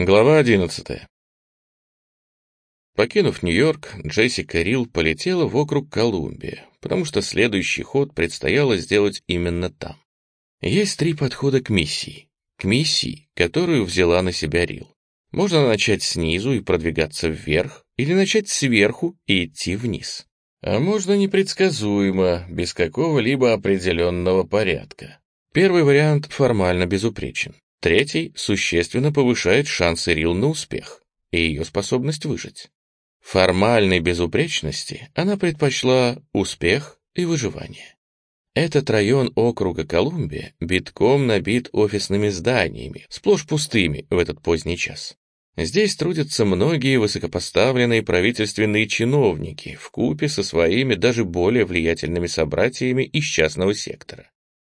Глава 11. Покинув Нью-Йорк, Джессика Рил полетела в округ Колумбия, потому что следующий ход предстояло сделать именно там. Есть три подхода к миссии. К миссии, которую взяла на себя Рил. Можно начать снизу и продвигаться вверх, или начать сверху и идти вниз. А можно непредсказуемо, без какого-либо определенного порядка. Первый вариант формально безупречен. Третий существенно повышает шансы Рил на успех и ее способность выжить. Формальной безупречности она предпочла успех и выживание. Этот район округа Колумбия битком набит офисными зданиями, сплошь пустыми в этот поздний час. Здесь трудятся многие высокопоставленные правительственные чиновники в купе со своими даже более влиятельными собратьями из частного сектора.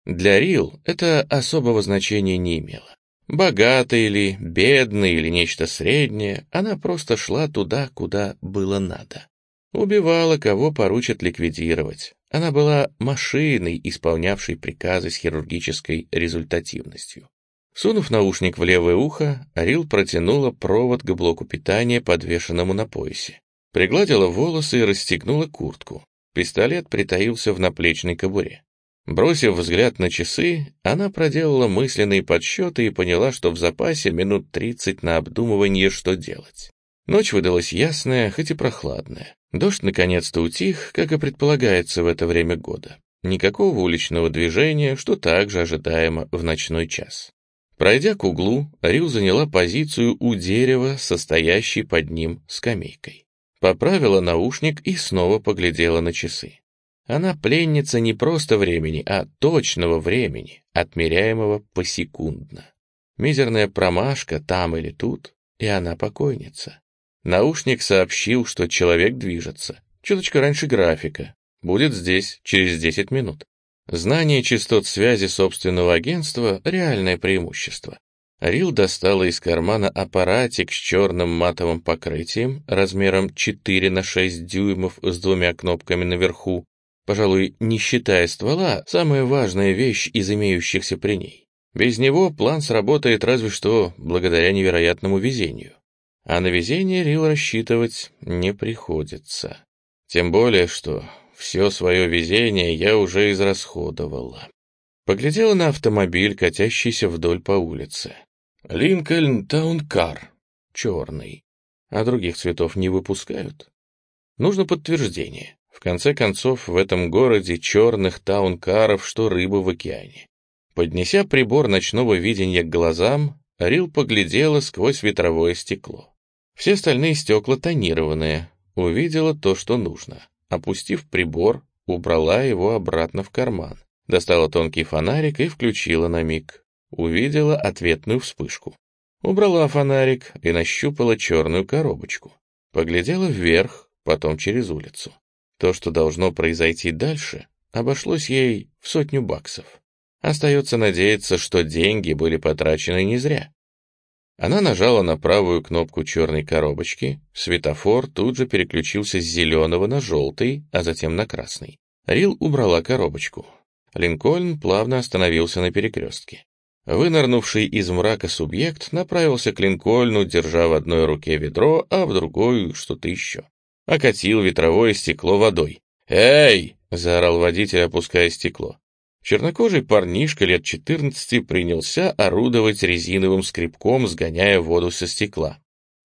Для Рил это особого значения не имело. Богатый или бедный или нечто среднее, она просто шла туда, куда было надо. Убивала, кого поручат ликвидировать. Она была машиной, исполнявшей приказы с хирургической результативностью. Сунув наушник в левое ухо, Рил протянула провод к блоку питания, подвешенному на поясе. Пригладила волосы и расстегнула куртку. Пистолет притаился в наплечной кобуре. Бросив взгляд на часы, она проделала мысленные подсчеты и поняла, что в запасе минут тридцать на обдумывание, что делать. Ночь выдалась ясная, хоть и прохладная. Дождь наконец-то утих, как и предполагается в это время года. Никакого уличного движения, что также ожидаемо в ночной час. Пройдя к углу, Рил заняла позицию у дерева, состоящей под ним скамейкой. Поправила наушник и снова поглядела на часы. Она пленница не просто времени, а точного времени, отмеряемого посекундно. Мизерная промашка там или тут, и она покойница. Наушник сообщил, что человек движется. Чуточка раньше графика. Будет здесь через 10 минут. Знание частот связи собственного агентства — реальное преимущество. Рил достала из кармана аппаратик с черным матовым покрытием размером 4 на 6 дюймов с двумя кнопками наверху, Пожалуй, не считая ствола, самая важная вещь из имеющихся при ней. Без него план сработает разве что благодаря невероятному везению. А на везение Рил рассчитывать не приходится. Тем более, что все свое везение я уже израсходовала. Поглядела на автомобиль, катящийся вдоль по улице. Линкольн Таункар. Черный. А других цветов не выпускают? Нужно подтверждение. В конце концов, в этом городе черных таункаров, что рыба в океане. Поднеся прибор ночного видения к глазам, Рил поглядела сквозь ветровое стекло. Все остальные стекла тонированные. Увидела то, что нужно. Опустив прибор, убрала его обратно в карман. Достала тонкий фонарик и включила на миг. Увидела ответную вспышку. Убрала фонарик и нащупала черную коробочку. Поглядела вверх, потом через улицу. То, что должно произойти дальше, обошлось ей в сотню баксов. Остается надеяться, что деньги были потрачены не зря. Она нажала на правую кнопку черной коробочки, светофор тут же переключился с зеленого на желтый, а затем на красный. Рил убрала коробочку. Линкольн плавно остановился на перекрестке. Вынырнувший из мрака субъект направился к Линкольну, держа в одной руке ведро, а в другой что-то еще окатил ветровое стекло водой. «Эй!» — заорал водитель, опуская стекло. Чернокожий парнишка лет четырнадцати принялся орудовать резиновым скребком, сгоняя воду со стекла.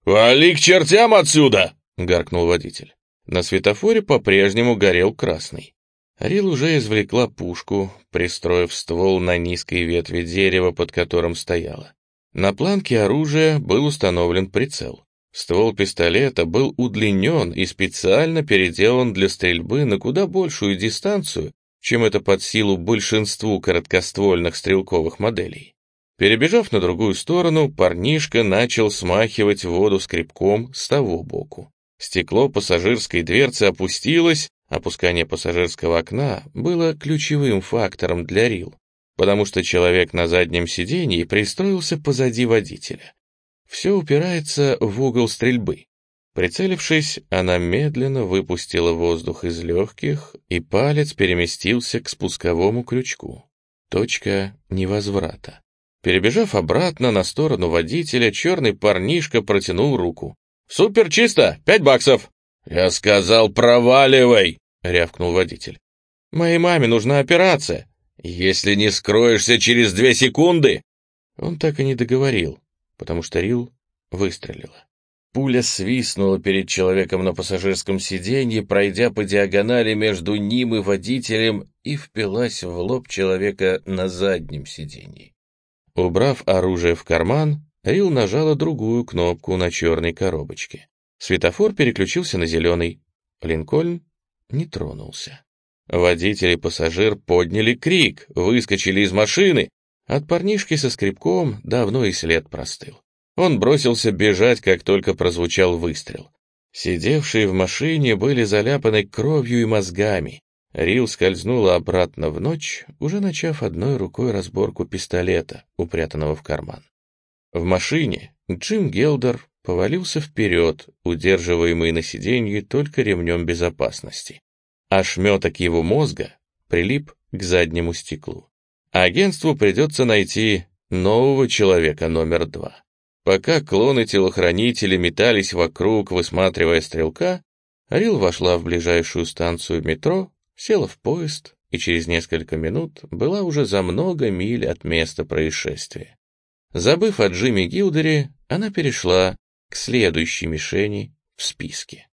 «Вали к чертям отсюда!» — гаркнул водитель. На светофоре по-прежнему горел красный. Рил уже извлекла пушку, пристроив ствол на низкой ветви дерева, под которым стояла. На планке оружия был установлен прицел. Ствол пистолета был удлинен и специально переделан для стрельбы на куда большую дистанцию, чем это под силу большинству короткоствольных стрелковых моделей. Перебежав на другую сторону, парнишка начал смахивать воду скребком с того боку. Стекло пассажирской дверцы опустилось, опускание пассажирского окна было ключевым фактором для Рил, потому что человек на заднем сиденье пристроился позади водителя. Все упирается в угол стрельбы. Прицелившись, она медленно выпустила воздух из легких, и палец переместился к спусковому крючку. Точка невозврата. Перебежав обратно на сторону водителя, черный парнишка протянул руку. «Супер чисто! Пять баксов!» «Я сказал, проваливай!» — рявкнул водитель. «Моей маме нужна операция!» «Если не скроешься через две секунды!» Он так и не договорил, потому что Рил выстрелила. Пуля свистнула перед человеком на пассажирском сиденье, пройдя по диагонали между ним и водителем, и впилась в лоб человека на заднем сиденье. Убрав оружие в карман, Рил нажала другую кнопку на черной коробочке. Светофор переключился на зеленый. Линкольн не тронулся. Водитель и пассажир подняли крик, выскочили из машины. От парнишки со скребком давно и след простыл. Он бросился бежать, как только прозвучал выстрел. Сидевшие в машине были заляпаны кровью и мозгами. Рил скользнула обратно в ночь, уже начав одной рукой разборку пистолета, упрятанного в карман. В машине Джим Гелдер повалился вперед, удерживаемый на сиденье только ремнем безопасности. А шметок его мозга прилип к заднему стеклу. Агентству придется найти нового человека номер два. Пока клоны-телохранители метались вокруг, высматривая стрелка, Рил вошла в ближайшую станцию метро, села в поезд и через несколько минут была уже за много миль от места происшествия. Забыв о Джимми Гилдере, она перешла к следующей мишени в списке.